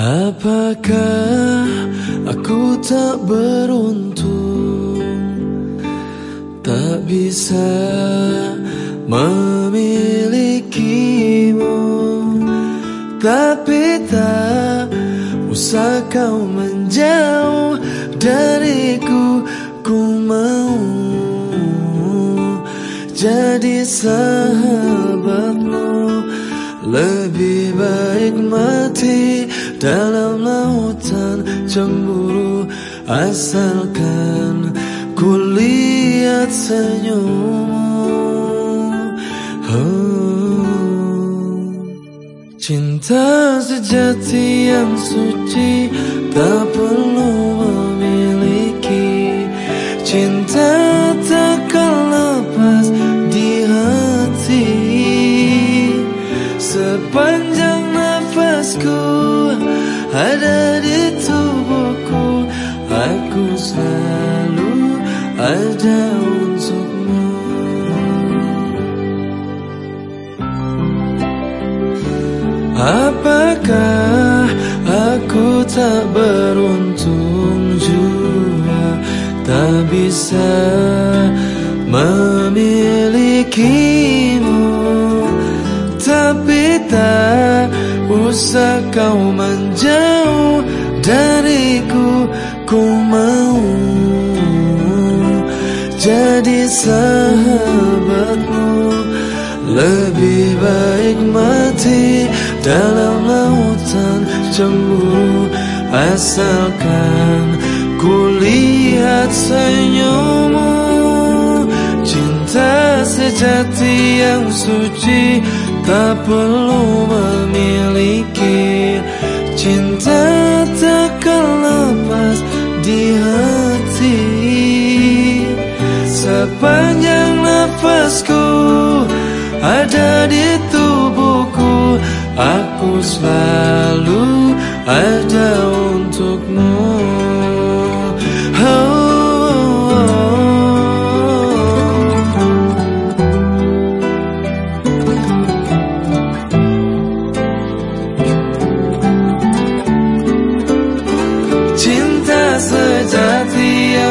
Apakah aku tak beruntung? Tak bisa memilikimu. Tapi tak usah kau menjauh dariku Ku mau. Jadi sahabatmu Lebih baik mati dalam lautan cemburu Asalkan ku lihat senyummu. Oh. Cinta sejati yang suci tak perlu memiliki. Cinta takkan lepas di hati. Sepanjang untukmu. Apakah aku tak beruntung juga Tak bisa memilikimu? Tapi tak usah kau menjauh jadi sahabatmu. Lebih baik mati dalam lautan cemburu Asalkan ku lihat senyummu. Cinta sejati yang suci tak perlu memiliki Sepanjang nafasku ada di tubuhku Aku selalu ada untukmu.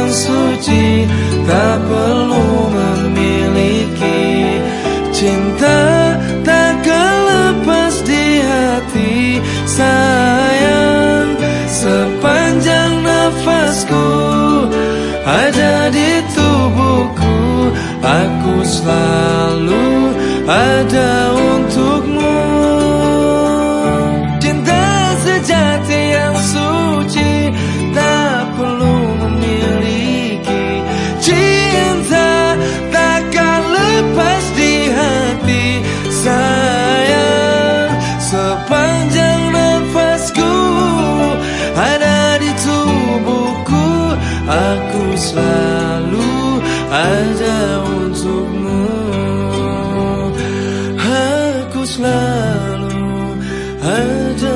Suci tak selalu ada untukmu. Cinta sejati yang suci tak perlu memiliki. Cinta takkan lepas di hati sayang. Sepanjang nafasku ada di tubuhku aku selalu ada untukmu. Aku selalu ada